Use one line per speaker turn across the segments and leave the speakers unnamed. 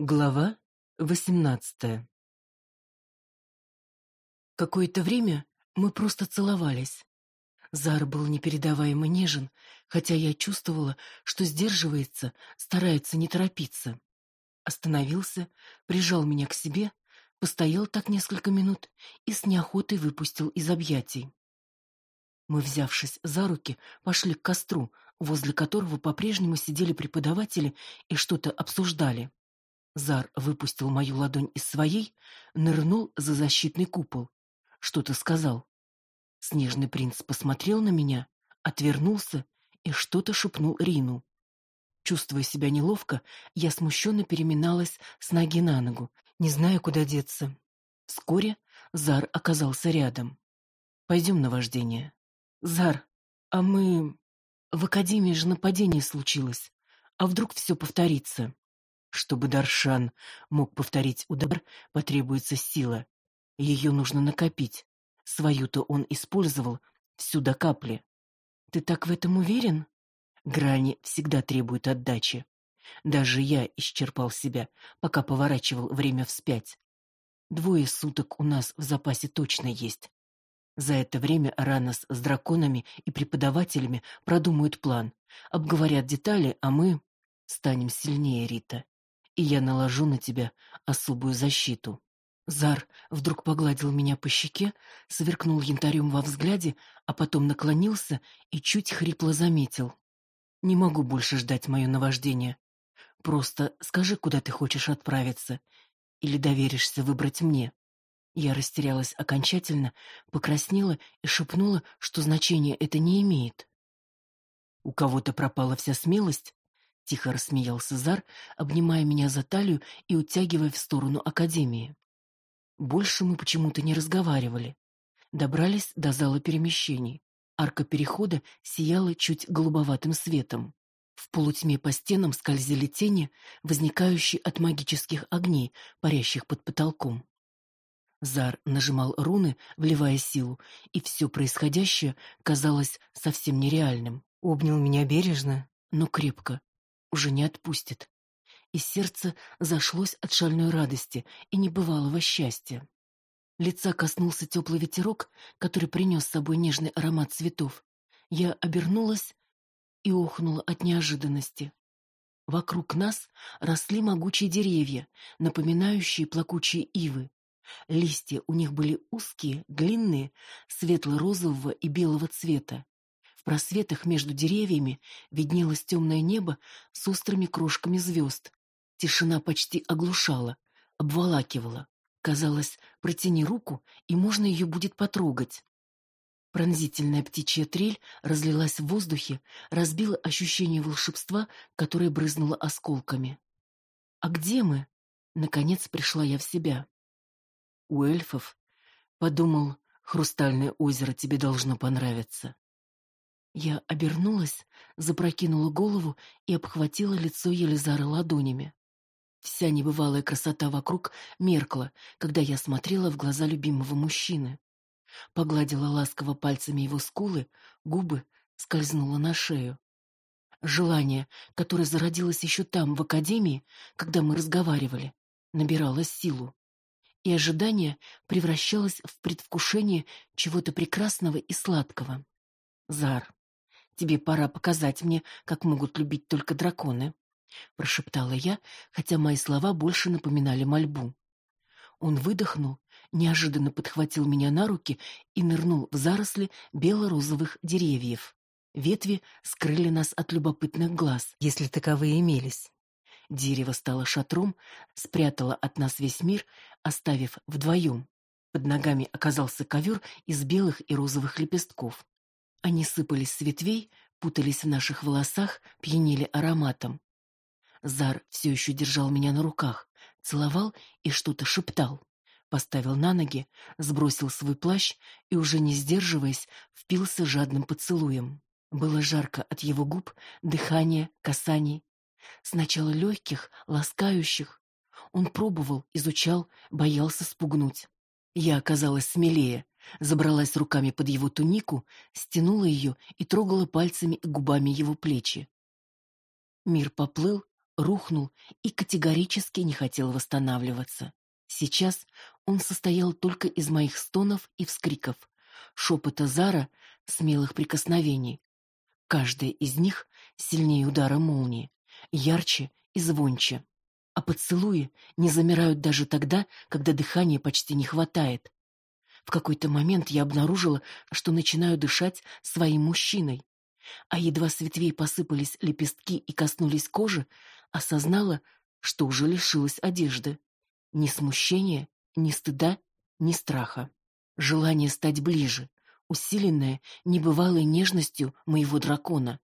Глава восемнадцатая Какое-то время мы просто целовались. Зар был непередаваемо нежен, хотя я чувствовала, что сдерживается, старается не торопиться. Остановился, прижал меня к себе, постоял так несколько минут и с неохотой выпустил из объятий. Мы, взявшись за руки, пошли к костру, возле которого по-прежнему сидели преподаватели и что-то обсуждали. Зар выпустил мою ладонь из своей, нырнул за защитный купол. Что-то сказал. Снежный принц посмотрел на меня, отвернулся и что-то шепнул Рину. Чувствуя себя неловко, я смущенно переминалась с ноги на ногу, не зная, куда деться. Вскоре Зар оказался рядом. «Пойдем на вождение». «Зар, а мы...» «В академии же нападение случилось. А вдруг все повторится?» Чтобы Даршан мог повторить удар, потребуется сила. Ее нужно накопить. Свою-то он использовал всю до капли. Ты так в этом уверен? Грани всегда требуют отдачи. Даже я исчерпал себя, пока поворачивал время вспять. Двое суток у нас в запасе точно есть. За это время Ранос с драконами и преподавателями продумают план, обговорят детали, а мы станем сильнее, Рита и я наложу на тебя особую защиту. Зар вдруг погладил меня по щеке, сверкнул янтарем во взгляде, а потом наклонился и чуть хрипло заметил: "Не могу больше ждать мое наваждение. Просто скажи, куда ты хочешь отправиться, или доверишься выбрать мне". Я растерялась окончательно, покраснела и шепнула, что значения это не имеет. У кого-то пропала вся смелость, Тихо рассмеялся Зар, обнимая меня за талию и утягивая в сторону академии. Больше мы почему-то не разговаривали. Добрались до зала перемещений. Арка перехода сияла чуть голубоватым светом. В полутьме по стенам скользили тени, возникающие от магических огней, парящих под потолком. Зар нажимал руны, вливая силу, и все происходящее казалось совсем нереальным. Обнял меня бережно, но крепко, уже не отпустит. И сердце зашлось от шальной радости и небывалого счастья. Лица коснулся теплый ветерок, который принес с собой нежный аромат цветов. Я обернулась и охнула от неожиданности. Вокруг нас росли могучие деревья, напоминающие плакучие ивы. Листья у них были узкие, длинные, светло-розового и белого цвета просветах между деревьями виднелось темное небо с острыми крошками звезд. Тишина почти оглушала, обволакивала. Казалось, протяни руку, и можно ее будет потрогать. Пронзительная птичья трель разлилась в воздухе, разбила ощущение волшебства, которое брызнуло осколками. А где мы? Наконец пришла я в себя. У эльфов, подумал, хрустальное озеро тебе должно понравиться. Я обернулась, запрокинула голову и обхватила лицо Елизара ладонями. Вся небывалая красота вокруг меркла, когда я смотрела в глаза любимого мужчины. Погладила ласково пальцами его скулы, губы скользнула на шею. Желание, которое зародилось еще там, в академии, когда мы разговаривали, набирало силу. И ожидание превращалось в предвкушение чего-то прекрасного и сладкого. Зар. Тебе пора показать мне, как могут любить только драконы, прошептала я, хотя мои слова больше напоминали мольбу. Он выдохнул, неожиданно подхватил меня на руки и нырнул в заросли бело-розовых деревьев. Ветви скрыли нас от любопытных глаз, если таковые имелись. Дерево стало шатром, спрятало от нас весь мир, оставив вдвоем. Под ногами оказался ковер из белых и розовых лепестков. Они сыпались с ветвей, путались в наших волосах, пьянили ароматом. Зар все еще держал меня на руках, целовал и что-то шептал. Поставил на ноги, сбросил свой плащ и, уже не сдерживаясь, впился жадным поцелуем. Было жарко от его губ, дыхания, касаний. Сначала легких, ласкающих. Он пробовал, изучал, боялся спугнуть. Я оказалась смелее, забралась руками под его тунику, стянула ее и трогала пальцами и губами его плечи. Мир поплыл, рухнул и категорически не хотел восстанавливаться. Сейчас он состоял только из моих стонов и вскриков, шепота Зара, смелых прикосновений. Каждая из них сильнее удара молнии, ярче и звонче. А поцелуи не замирают даже тогда, когда дыхания почти не хватает. В какой-то момент я обнаружила, что начинаю дышать своим мужчиной. А едва с ветвей посыпались лепестки и коснулись кожи, осознала, что уже лишилась одежды. Ни смущения, ни стыда, ни страха. Желание стать ближе, усиленное небывалой нежностью моего дракона.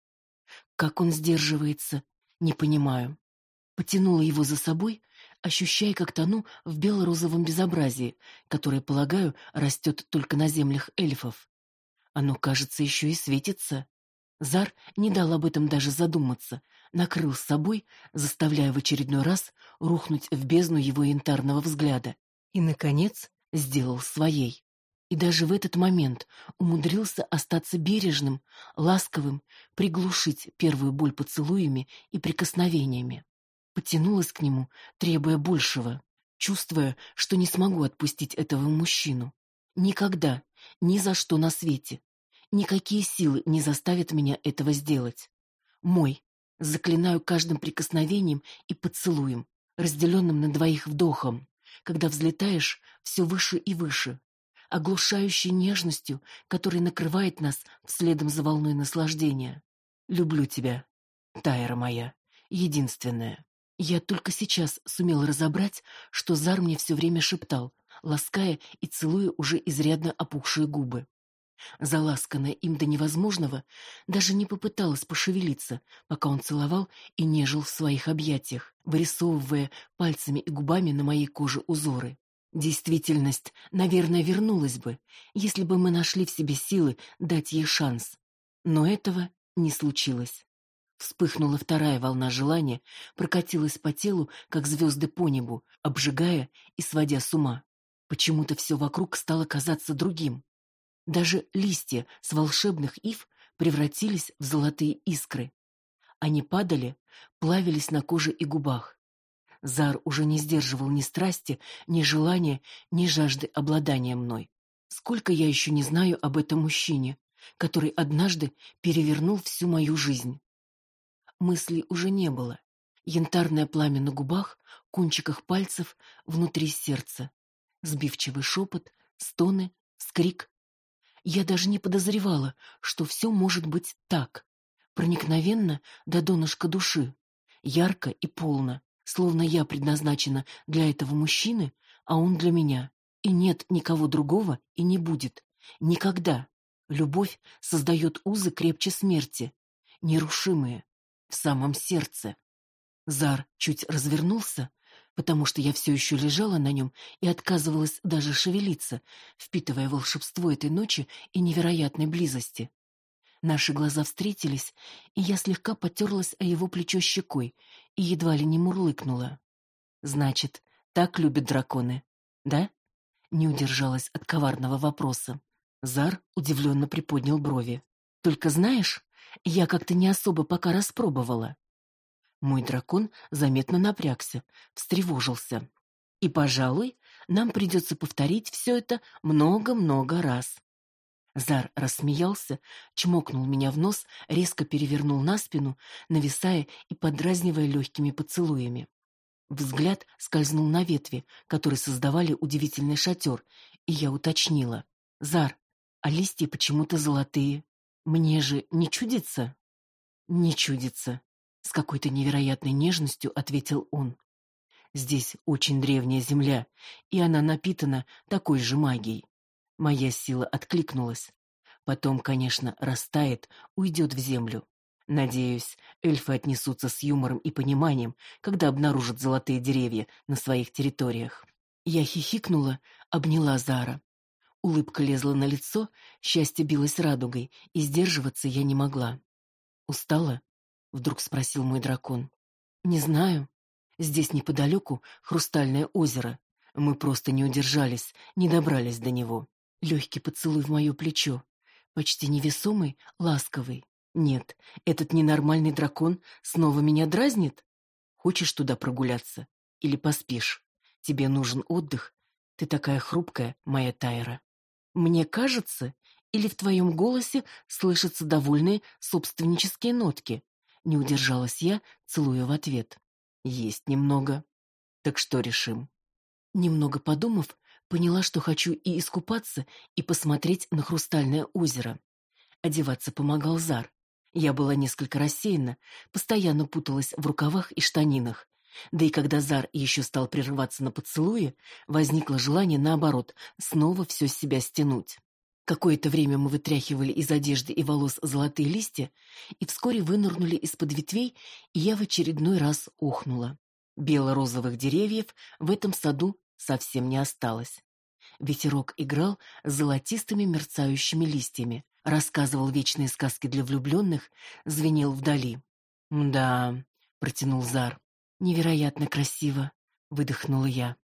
Как он сдерживается, не понимаю. Потянула его за собой, ощущая, как тону в бело-розовом безобразии, которое, полагаю, растет только на землях эльфов. Оно, кажется, еще и светится. Зар не дал об этом даже задуматься, накрыл с собой, заставляя в очередной раз рухнуть в бездну его янтарного взгляда. И, наконец, сделал своей. И даже в этот момент умудрился остаться бережным, ласковым, приглушить первую боль поцелуями и прикосновениями. Потянулась к нему, требуя большего, чувствуя, что не смогу отпустить этого мужчину. Никогда, ни за что на свете. Никакие силы не заставят меня этого сделать. Мой, заклинаю каждым прикосновением и поцелуем, разделенным на двоих вдохом, когда взлетаешь все выше и выше, оглушающей нежностью, которая накрывает нас следом за волной наслаждения. Люблю тебя, Тайра моя, единственная. Я только сейчас сумел разобрать, что Зар мне все время шептал, лаская и целуя уже изрядно опухшие губы. Заласканная им до невозможного, даже не попыталась пошевелиться, пока он целовал и нежил в своих объятиях, вырисовывая пальцами и губами на моей коже узоры. Действительность, наверное, вернулась бы, если бы мы нашли в себе силы дать ей шанс. Но этого не случилось. Вспыхнула вторая волна желания, прокатилась по телу, как звезды по небу, обжигая и сводя с ума. Почему-то все вокруг стало казаться другим. Даже листья с волшебных ив превратились в золотые искры. Они падали, плавились на коже и губах. Зар уже не сдерживал ни страсти, ни желания, ни жажды обладания мной. Сколько я еще не знаю об этом мужчине, который однажды перевернул всю мою жизнь. Мыслей уже не было. Янтарное пламя на губах, кончиках пальцев, внутри сердца. Сбивчивый шепот, стоны, скрик. Я даже не подозревала, что все может быть так. Проникновенно до донышка души. Ярко и полно, словно я предназначена для этого мужчины, а он для меня. И нет никого другого и не будет. Никогда. Любовь создает узы крепче смерти, нерушимые, в самом сердце. Зар чуть развернулся, потому что я все еще лежала на нем и отказывалась даже шевелиться, впитывая волшебство этой ночи и невероятной близости. Наши глаза встретились, и я слегка потерлась о его плечо щекой и едва ли не мурлыкнула. «Значит, так любят драконы, да?» Не удержалась от коварного вопроса. Зар удивленно приподнял брови. «Только знаешь, я как-то не особо пока распробовала. Мой дракон заметно напрягся, встревожился. И, пожалуй, нам придется повторить все это много-много раз. Зар рассмеялся, чмокнул меня в нос, резко перевернул на спину, нависая и подразнивая легкими поцелуями. Взгляд скользнул на ветви, которые создавали удивительный шатер, и я уточнила: "Зар, а листья почему-то золотые?" Мне же не чудится? Не чудится, с какой-то невероятной нежностью ответил он. Здесь очень древняя земля, и она напитана такой же магией. Моя сила откликнулась. Потом, конечно, растает, уйдет в землю. Надеюсь, эльфы отнесутся с юмором и пониманием, когда обнаружат золотые деревья на своих территориях. Я хихикнула, обняла Зара. Улыбка лезла на лицо, счастье билось радугой, и сдерживаться я не могла. «Устала?» — вдруг спросил мой дракон. «Не знаю. Здесь неподалеку хрустальное озеро. Мы просто не удержались, не добрались до него. Легкий поцелуй в мое плечо. Почти невесомый, ласковый. Нет, этот ненормальный дракон снова меня дразнит? Хочешь туда прогуляться? Или поспишь? Тебе нужен отдых? Ты такая хрупкая, моя Тайра. Мне кажется, или в твоем голосе слышатся довольные собственнические нотки? Не удержалась я, целуя в ответ. Есть немного. Так что решим? Немного подумав, поняла, что хочу и искупаться, и посмотреть на хрустальное озеро. Одеваться помогал Зар. Я была несколько рассеяна, постоянно путалась в рукавах и штанинах. Да и когда Зар еще стал прерываться на поцелуи, возникло желание, наоборот, снова все с себя стянуть. Какое-то время мы вытряхивали из одежды и волос золотые листья, и вскоре вынырнули из-под ветвей, и я в очередной раз охнула. Бело-розовых деревьев в этом саду совсем не осталось. Ветерок играл с золотистыми мерцающими листьями, рассказывал вечные сказки для влюбленных, звенел вдали. «Да», — протянул Зар, — «невероятно красиво», — выдохнула я.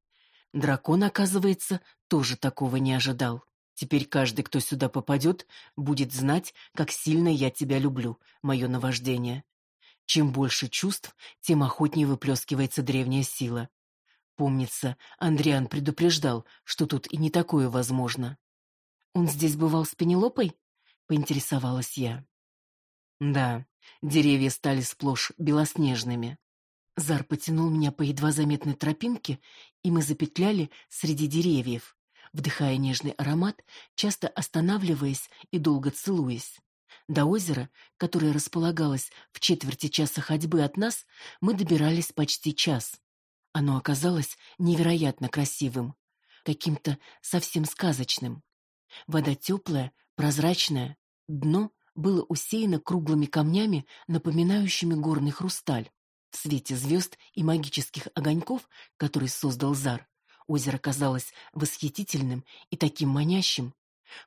Дракон, оказывается, тоже такого не ожидал. Теперь каждый, кто сюда попадет, будет знать, как сильно я тебя люблю, мое наваждение. Чем больше чувств, тем охотнее выплескивается древняя сила. Помнится, Андриан предупреждал, что тут и не такое возможно. Он здесь бывал с Пенелопой? поинтересовалась я. Да, деревья стали сплошь белоснежными. Зар потянул меня по едва заметной тропинке, и мы запетляли среди деревьев вдыхая нежный аромат, часто останавливаясь и долго целуясь. До озера, которое располагалось в четверти часа ходьбы от нас, мы добирались почти час. Оно оказалось невероятно красивым, каким-то совсем сказочным. Вода теплая, прозрачная, дно было усеяно круглыми камнями, напоминающими горный хрусталь. В свете звезд и магических огоньков, который создал Зар, Озеро казалось восхитительным и таким манящим.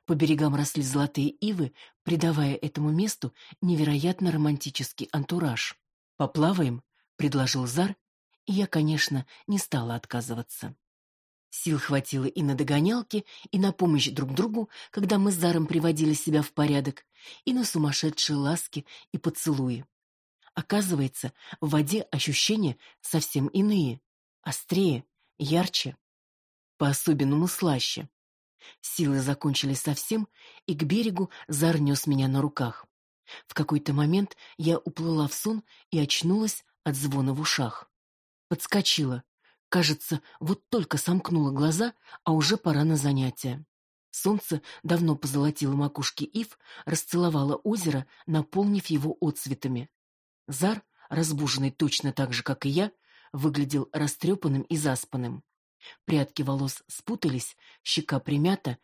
По берегам росли золотые ивы, придавая этому месту невероятно романтический антураж. «Поплаваем?» — предложил Зар, и я, конечно, не стала отказываться. Сил хватило и на догонялки, и на помощь друг другу, когда мы с Заром приводили себя в порядок, и на сумасшедшие ласки и поцелуи. Оказывается, в воде ощущения совсем иные, острее, ярче по-особенному слаще. Силы закончились совсем, и к берегу Зар нес меня на руках. В какой-то момент я уплыла в сон и очнулась от звона в ушах. Подскочила. Кажется, вот только сомкнула глаза, а уже пора на занятия. Солнце давно позолотило макушки ив, расцеловало озеро, наполнив его отцветами. Зар, разбуженный точно так же, как и я, выглядел растрепанным и заспанным. Прядки волос спутались, щека примята,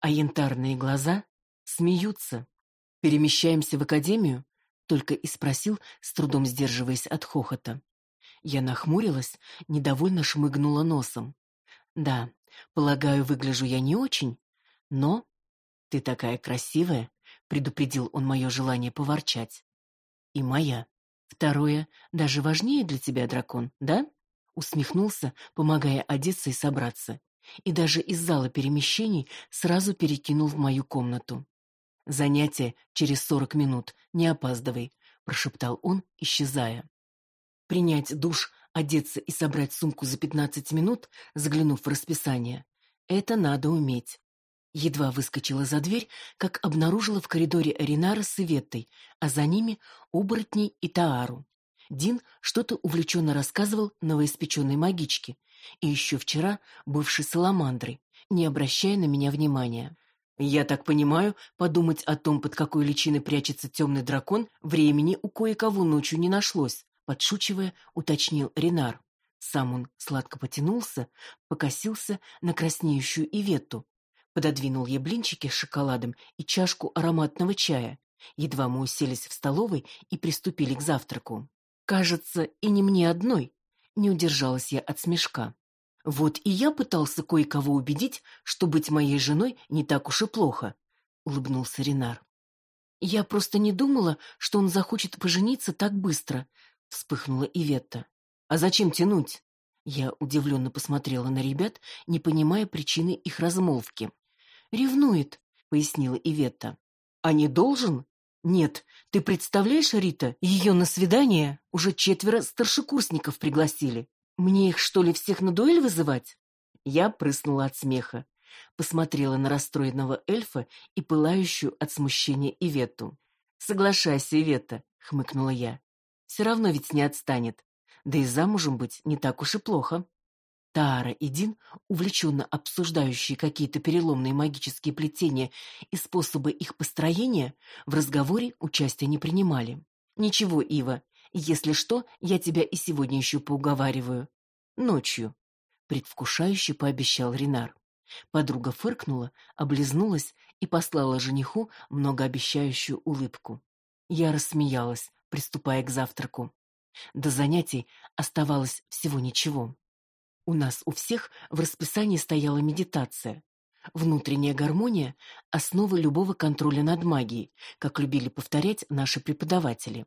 а янтарные глаза смеются. «Перемещаемся в академию?» — только и спросил, с трудом сдерживаясь от хохота. Я нахмурилась, недовольно шмыгнула носом. «Да, полагаю, выгляжу я не очень, но...» «Ты такая красивая!» — предупредил он мое желание поворчать. «И моя. Второе даже важнее для тебя, дракон, да?» усмехнулся, помогая одеться и собраться, и даже из зала перемещений сразу перекинул в мою комнату. Занятие через сорок минут, не опаздывай, прошептал он, исчезая. Принять душ, одеться и собрать сумку за пятнадцать минут, заглянув в расписание, это надо уметь. Едва выскочила за дверь, как обнаружила в коридоре Ринара с Иветтой, а за ними оборотней и Таару. Дин что-то увлеченно рассказывал новоиспеченной магичке, и еще вчера бывшей саламандрой, не обращая на меня внимания. Я так понимаю, подумать о том, под какой личиной прячется темный дракон, времени у кое-кого ночью не нашлось, подшучивая, уточнил Ренар. Сам он сладко потянулся, покосился на краснеющую Иветту, пододвинул ей блинчики с шоколадом и чашку ароматного чая. Едва мы уселись в столовой и приступили к завтраку. Кажется, и не мне одной. Не удержалась я от смешка. Вот и я пытался кое-кого убедить, что быть моей женой не так уж и плохо, улыбнулся Ренар. Я просто не думала, что он захочет пожениться так быстро, вспыхнула Иветта. А зачем тянуть? Я удивленно посмотрела на ребят, не понимая причины их размолвки. Ревнует, пояснила Иветта. А не должен? Нет, ты представляешь, Рита, ее на свидание уже четверо старшекурсников пригласили. Мне их, что ли, всех на дуэль вызывать? Я прыснула от смеха. Посмотрела на расстроенного эльфа и пылающую от смущения Иветту. «Соглашайся, Ивета», — хмыкнула я. «Все равно ведь не отстанет. Да и замужем быть не так уж и плохо». Таара и Дин, увлеченно обсуждающие какие-то переломные магические плетения и способы их построения, в разговоре участия не принимали. «Ничего, Ива, если что, я тебя и сегодня еще поуговариваю. Ночью», — предвкушающе пообещал Ренар. Подруга фыркнула, облизнулась и послала жениху многообещающую улыбку. Я рассмеялась, приступая к завтраку. До занятий оставалось всего ничего. У нас у всех в расписании стояла медитация. Внутренняя гармония — основа любого контроля над магией, как любили повторять наши преподаватели.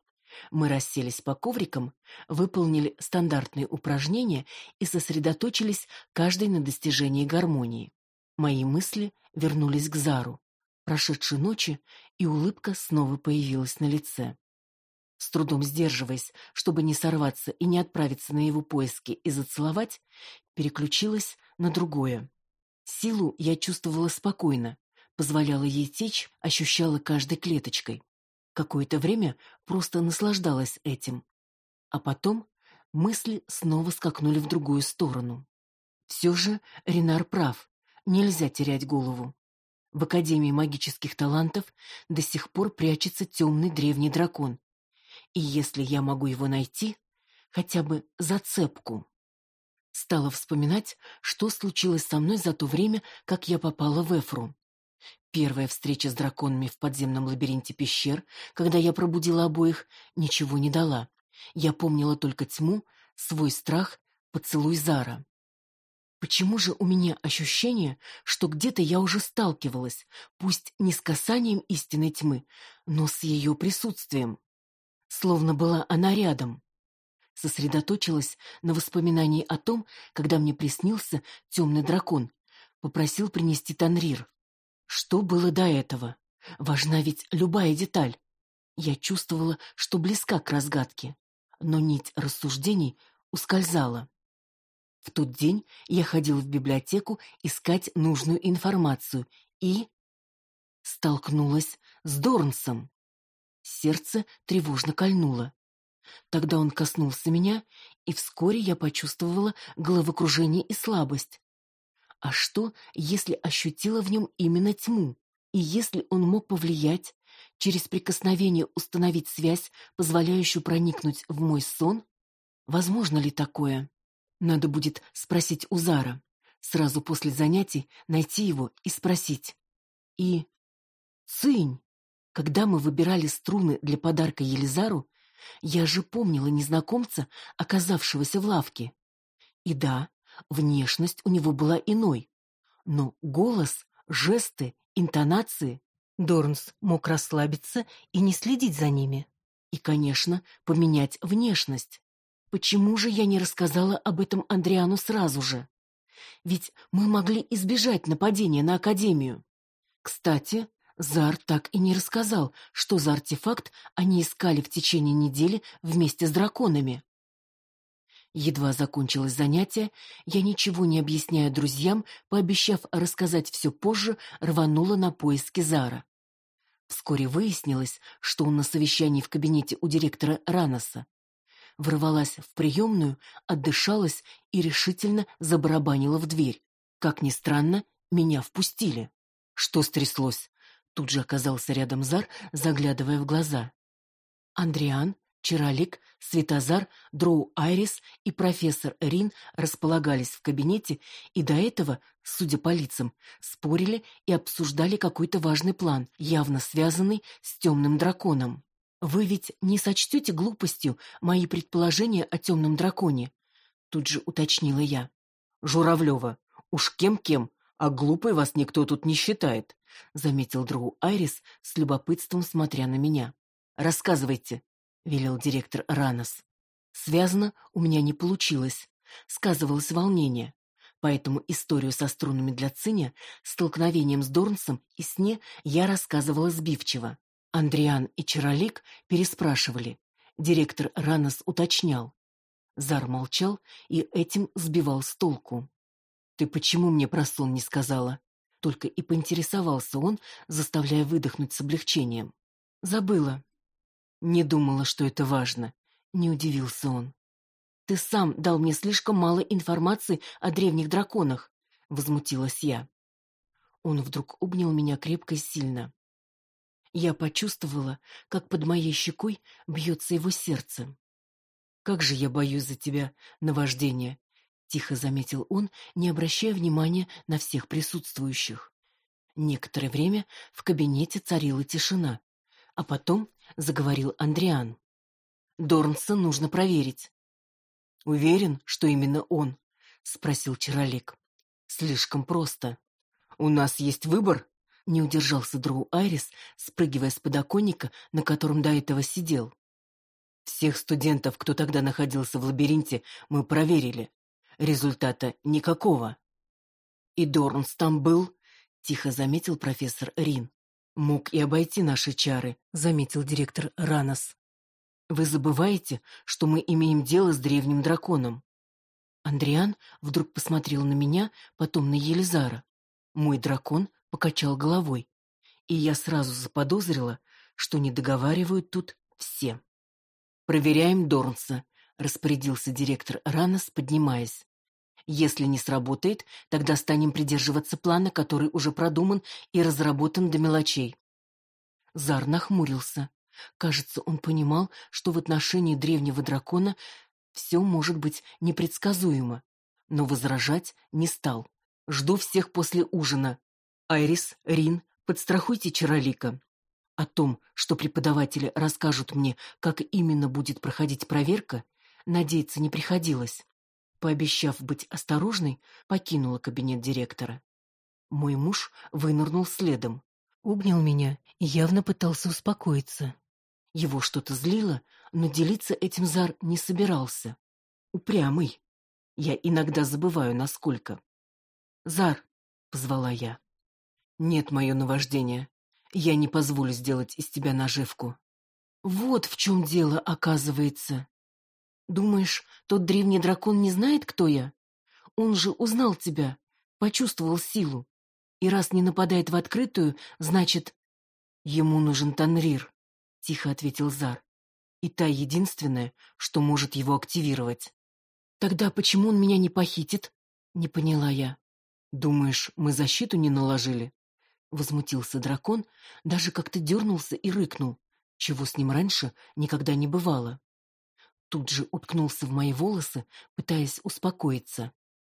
Мы расселись по коврикам, выполнили стандартные упражнения и сосредоточились каждый на достижении гармонии. Мои мысли вернулись к Зару, прошедшей ночи, и улыбка снова появилась на лице. С трудом сдерживаясь, чтобы не сорваться и не отправиться на его поиски и зацеловать, переключилась на другое. Силу я чувствовала спокойно, позволяла ей течь, ощущала каждой клеточкой. Какое-то время просто наслаждалась этим. А потом мысли снова скакнули в другую сторону. Все же Ренар прав, нельзя терять голову. В Академии магических талантов до сих пор прячется темный древний дракон, и если я могу его найти, хотя бы зацепку. Стала вспоминать, что случилось со мной за то время, как я попала в Эфру. Первая встреча с драконами в подземном лабиринте пещер, когда я пробудила обоих, ничего не дала. Я помнила только тьму, свой страх, поцелуй Зара. Почему же у меня ощущение, что где-то я уже сталкивалась, пусть не с касанием истинной тьмы, но с ее присутствием? Словно была она рядом. Сосредоточилась на воспоминании о том, когда мне приснился темный дракон, попросил принести танрир. Что было до этого? Важна ведь любая деталь. Я чувствовала, что близка к разгадке, но нить рассуждений ускользала. В тот день я ходил в библиотеку искать нужную информацию и столкнулась с Дорнсом. Сердце тревожно кольнуло. Тогда он коснулся меня, и вскоре я почувствовала головокружение и слабость. А что, если ощутила в нем именно тьму? И если он мог повлиять, через прикосновение установить связь, позволяющую проникнуть в мой сон? Возможно ли такое? Надо будет спросить у Зара. Сразу после занятий найти его и спросить. И... Цинь! Когда мы выбирали струны для подарка Елизару, я же помнила незнакомца, оказавшегося в лавке. И да, внешность у него была иной, но голос, жесты, интонации Дорнс мог расслабиться и не следить за ними. И, конечно, поменять внешность. Почему же я не рассказала об этом Андриану сразу же? Ведь мы могли избежать нападения на Академию. Кстати, Зар так и не рассказал, что за артефакт они искали в течение недели вместе с драконами. Едва закончилось занятие, я, ничего не объясняя друзьям, пообещав рассказать все позже, рванула на поиски Зара. Вскоре выяснилось, что он на совещании в кабинете у директора Раноса. Ворвалась в приемную, отдышалась и решительно забарабанила в дверь. Как ни странно, меня впустили. Что стряслось? Тут же оказался рядом Зар, заглядывая в глаза. Андриан, Чаролик, Светозар, Дроу Айрис и профессор Рин располагались в кабинете и до этого, судя по лицам, спорили и обсуждали какой-то важный план, явно связанный с темным драконом. «Вы ведь не сочтете глупостью мои предположения о темном драконе?» Тут же уточнила я. «Журавлева, уж кем-кем, а глупой вас никто тут не считает заметил Дроу Айрис с любопытством смотря на меня. Рассказывайте, велел директор Ранос. Связано у меня не получилось, сказывалось волнение. Поэтому историю со струнами для циня, столкновением с Дорнсом и сне я рассказывала сбивчиво. Андриан и Чаролик переспрашивали. Директор Ранос уточнял. Зар молчал и этим сбивал с толку. «Ты почему мне про сон не сказала?» Только и поинтересовался он, заставляя выдохнуть с облегчением. «Забыла». «Не думала, что это важно», — не удивился он. «Ты сам дал мне слишком мало информации о древних драконах», — возмутилась я. Он вдруг обнял меня крепко и сильно. Я почувствовала, как под моей щекой бьется его сердце. «Как же я боюсь за тебя, наваждение!» — тихо заметил он, не обращая внимания на всех присутствующих. Некоторое время в кабинете царила тишина, а потом заговорил Андриан. «Дорнса нужно проверить». «Уверен, что именно он?» — спросил Чаролик. «Слишком просто. У нас есть выбор?» Не удержался Дроу Айрис, спрыгивая с подоконника, на котором до этого сидел. Всех студентов, кто тогда находился в лабиринте, мы проверили. Результата никакого. И Дорнс там был, тихо заметил профессор Рин. Мог и обойти наши чары, заметил директор Ранос. Вы забываете, что мы имеем дело с древним драконом. Андриан вдруг посмотрел на меня, потом на Елизара. Мой дракон покачал головой, и я сразу заподозрила, что не договаривают тут все. Проверяем Дорнса, распорядился директор Ранос, поднимаясь. Если не сработает, тогда станем придерживаться плана, который уже продуман и разработан до мелочей. Зар нахмурился. Кажется, он понимал, что в отношении древнего дракона все может быть непредсказуемо, но возражать не стал. Жду всех после ужина. Айрис, Рин, подстрахуйте Чаролика. О том, что преподаватели расскажут мне, как именно будет проходить проверка, надеяться не приходилось. Пообещав быть осторожной, покинула кабинет директора. Мой муж вынырнул следом, обнял меня и явно пытался успокоиться. Его что-то злило, но делиться этим Зар не собирался. Упрямый. Я иногда забываю, насколько. «Зар!» — позвала я. Нет, мое наваждение. Я не позволю сделать из тебя наживку. Вот в чем дело, оказывается. Думаешь, тот древний дракон не знает, кто я? Он же узнал тебя, почувствовал силу. И раз не нападает в открытую, значит... Ему нужен Танрир, — тихо ответил Зар. И та единственная, что может его активировать. Тогда почему он меня не похитит? Не поняла я. Думаешь, мы защиту не наложили? Возмутился дракон, даже как-то дернулся и рыкнул, чего с ним раньше никогда не бывало. Тут же уткнулся в мои волосы, пытаясь успокоиться.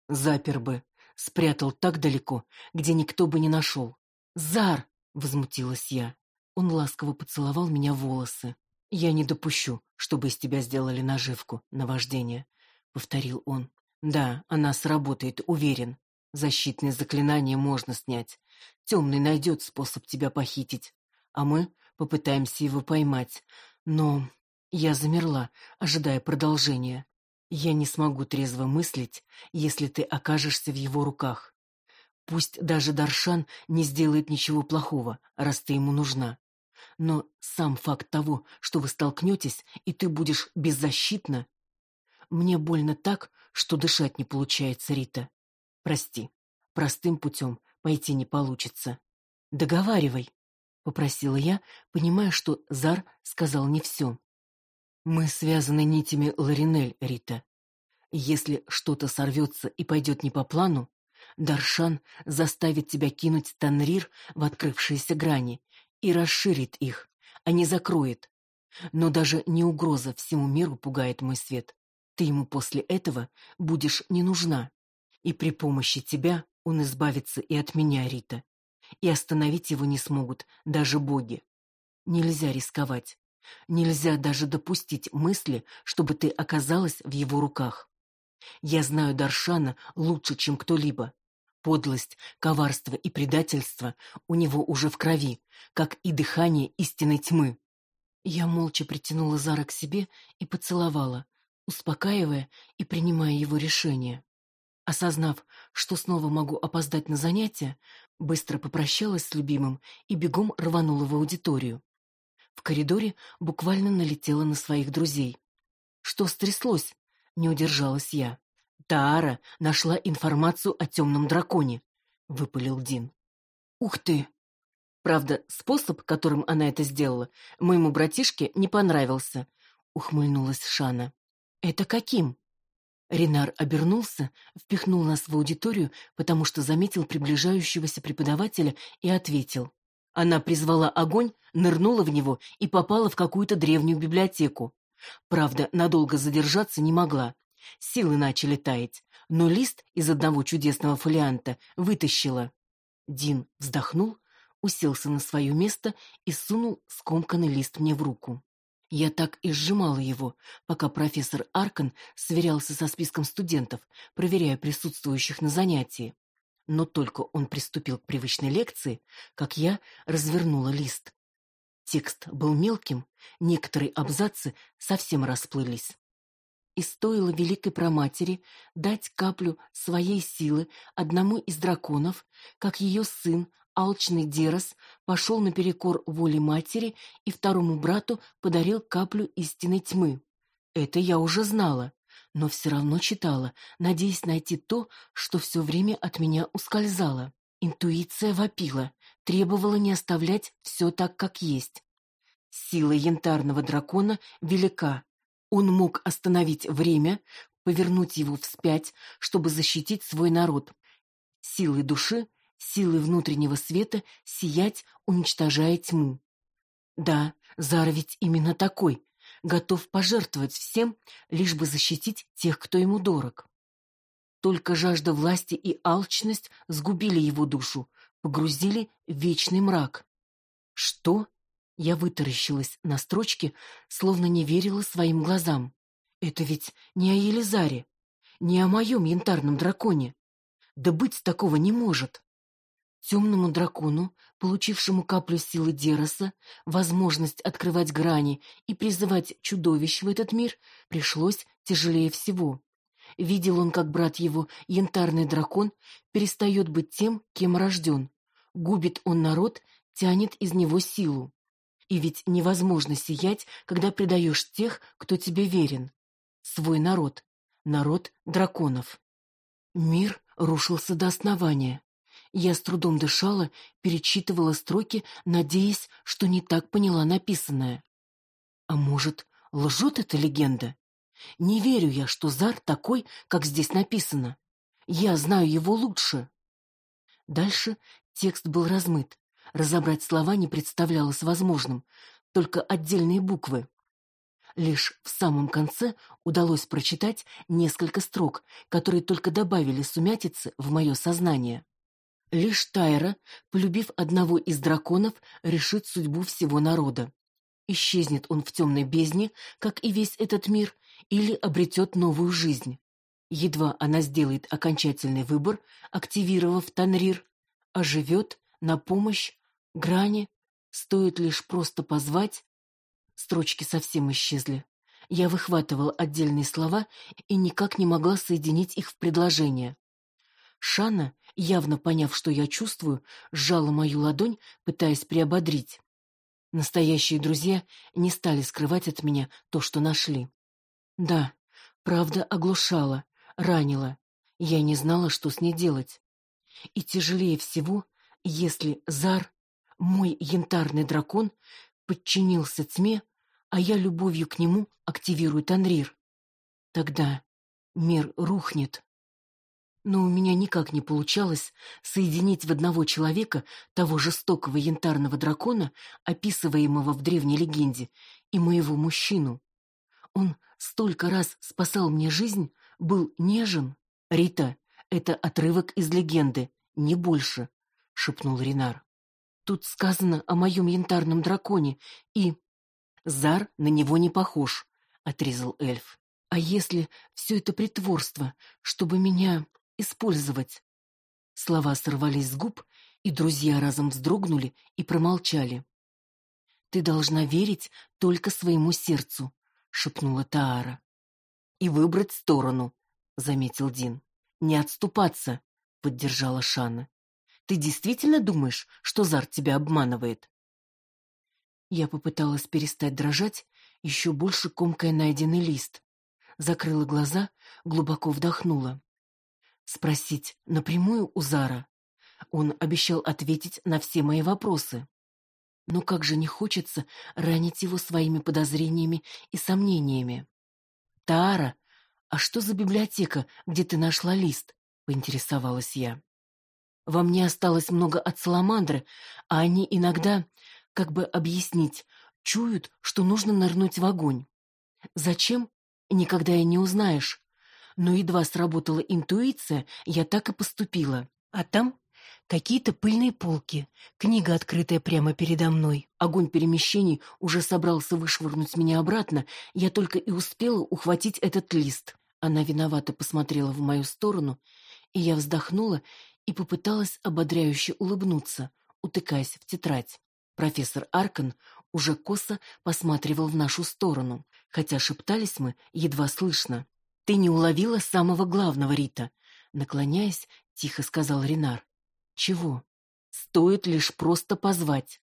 Запер бы, спрятал так далеко, где никто бы не нашел. «Зар!» — возмутилась я. Он ласково поцеловал меня в волосы. «Я не допущу, чтобы из тебя сделали наживку на вождение», — повторил он. «Да, она сработает, уверен. Защитные заклинания можно снять. Темный найдет способ тебя похитить, а мы попытаемся его поймать. Но я замерла, ожидая продолжения. Я не смогу трезво мыслить, если ты окажешься в его руках. Пусть даже Даршан не сделает ничего плохого, раз ты ему нужна. Но сам факт того, что вы столкнетесь, и ты будешь беззащитна... Мне больно так, что дышать не получается, Рита. Прости, простым путем пойти не получится. Договаривай, попросила я, понимая, что Зар сказал не все. Мы связаны нитями Ларинель, Рита. Если что-то сорвется и пойдет не по плану, Даршан заставит тебя кинуть Танрир в открывшиеся грани и расширит их, а не закроет. Но даже не угроза всему миру пугает мой свет. Ты ему после этого будешь не нужна. И при помощи тебя он избавится и от меня, Рита. И остановить его не смогут даже боги. Нельзя рисковать. Нельзя даже допустить мысли, чтобы ты оказалась в его руках. Я знаю Даршана лучше, чем кто-либо. Подлость, коварство и предательство у него уже в крови, как и дыхание истинной тьмы. Я молча притянула Зара к себе и поцеловала, успокаивая и принимая его решение. Осознав, что снова могу опоздать на занятия, быстро попрощалась с любимым и бегом рванула в аудиторию. В коридоре буквально налетела на своих друзей. Что стряслось? Не удержалась я. Таара нашла информацию о темном драконе, выпалил Дин. Ух ты! Правда, способ, которым она это сделала, моему братишке не понравился, ухмыльнулась Шана. Это каким? Ренар обернулся, впихнул нас в аудиторию, потому что заметил приближающегося преподавателя и ответил. Она призвала огонь, нырнула в него и попала в какую-то древнюю библиотеку. Правда, надолго задержаться не могла. Силы начали таять, но лист из одного чудесного фолианта вытащила. Дин вздохнул, уселся на свое место и сунул скомканный лист мне в руку. Я так и сжимала его, пока профессор Аркан сверялся со списком студентов, проверяя присутствующих на занятии. Но только он приступил к привычной лекции, как я развернула лист. Текст был мелким, некоторые абзацы совсем расплылись. И стоило великой проматери дать каплю своей силы одному из драконов, как ее сын, алчный Дерос, пошел наперекор воле матери и второму брату подарил каплю истинной тьмы. Это я уже знала, но все равно читала, надеясь найти то, что все время от меня ускользало. Интуиция вопила, требовала не оставлять все так, как есть. Сила янтарного дракона велика. Он мог остановить время, повернуть его вспять, чтобы защитить свой народ. Силой души, силой внутреннего света сиять, уничтожая тьму. Да, Зара ведь именно такой, готов пожертвовать всем, лишь бы защитить тех, кто ему дорог. Только жажда власти и алчность сгубили его душу, погрузили в вечный мрак. Что? Я вытаращилась на строчке, словно не верила своим глазам. Это ведь не о Елизаре, не о моем янтарном драконе. Да быть такого не может. Темному дракону, получившему каплю силы Дероса, возможность открывать грани и призывать чудовищ в этот мир, пришлось тяжелее всего. Видел он, как брат его, янтарный дракон, перестает быть тем, кем рожден. Губит он народ, тянет из него силу. И ведь невозможно сиять, когда предаешь тех, кто тебе верен. Свой народ. Народ драконов. Мир рушился до основания. Я с трудом дышала, перечитывала строки, надеясь, что не так поняла написанное. А может, лжет эта легенда? Не верю я, что Зар такой, как здесь написано. Я знаю его лучше. Дальше текст был размыт. Разобрать слова не представлялось возможным, только отдельные буквы. Лишь в самом конце удалось прочитать несколько строк, которые только добавили сумятицы в мое сознание. Лишь Тайра, полюбив одного из драконов, решит судьбу всего народа. Исчезнет он в темной бездне, как и весь этот мир, или обретет новую жизнь. Едва она сделает окончательный выбор, активировав Танрир, оживет на помощь грани, стоит лишь просто позвать. Строчки совсем исчезли. Я выхватывал отдельные слова и никак не могла соединить их в предложение. Шана, явно поняв, что я чувствую, сжала мою ладонь, пытаясь приободрить. Настоящие друзья не стали скрывать от меня то, что нашли. Да, правда оглушала, ранила. Я не знала, что с ней делать. И тяжелее всего, если Зар, мой янтарный дракон, подчинился тьме, а я любовью к нему активирую Танрир. Тогда мир рухнет. Но у меня никак не получалось соединить в одного человека того жестокого янтарного дракона, описываемого в древней легенде, и моего мужчину. Он столько раз спасал мне жизнь, был нежен. Рита, это отрывок из легенды, не больше, шепнул Ринар. Тут сказано о моем янтарном драконе, и Зар на него не похож, отрезал эльф. А если все это притворство, чтобы меня использовать? Слова сорвались с губ, и друзья разом вздрогнули и промолчали. Ты должна верить только своему сердцу, шепнула Таара. И выбрать сторону, заметил Дин. Не отступаться, поддержала Шана. Ты действительно думаешь, что Зар тебя обманывает? Я попыталась перестать дрожать, еще больше комкая найденный лист. Закрыла глаза, глубоко вдохнула. Спросить напрямую у Зара. Он обещал ответить на все мои вопросы. Но как же не хочется ранить его своими подозрениями и сомнениями. «Таара, а что за библиотека, где ты нашла лист?» — поинтересовалась я. «Во мне осталось много от саламандры, а они иногда, как бы объяснить, чуют, что нужно нырнуть в огонь. Зачем? Никогда и не узнаешь. Но едва сработала интуиция, я так и поступила. А там Какие-то пыльные полки, книга, открытая прямо передо мной. Огонь перемещений уже собрался вышвырнуть меня обратно, я только и успела ухватить этот лист. Она виновато посмотрела в мою сторону, и я вздохнула и попыталась ободряюще улыбнуться, утыкаясь в тетрадь. Профессор Аркан уже косо посматривал в нашу сторону, хотя шептались мы едва слышно. «Ты не уловила самого главного, Рита!» Наклоняясь, тихо сказал Ренар. Чего? Стоит лишь просто позвать.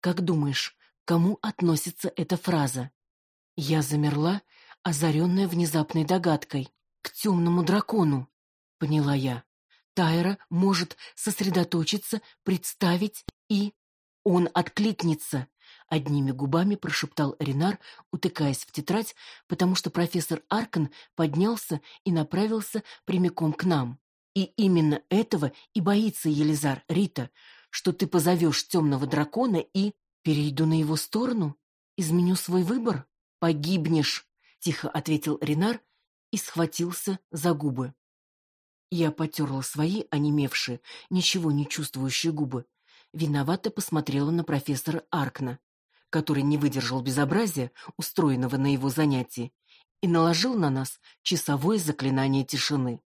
Как думаешь, кому относится эта фраза? Я замерла, озаренная внезапной догадкой. К темному дракону, поняла я. Тайра может сосредоточиться, представить и... Он откликнется, одними губами прошептал Ренар, утыкаясь в тетрадь, потому что профессор Аркан поднялся и направился прямиком к нам. И именно этого и боится Елизар, Рита, что ты позовешь темного дракона и... Перейду на его сторону? Изменю свой выбор? Погибнешь, тихо ответил Ренар и схватился за губы. Я потерла свои онемевшие, ничего не чувствующие губы. Виновато посмотрела на профессора Аркна, который не выдержал безобразия, устроенного на его занятии, и наложил на нас часовое заклинание тишины.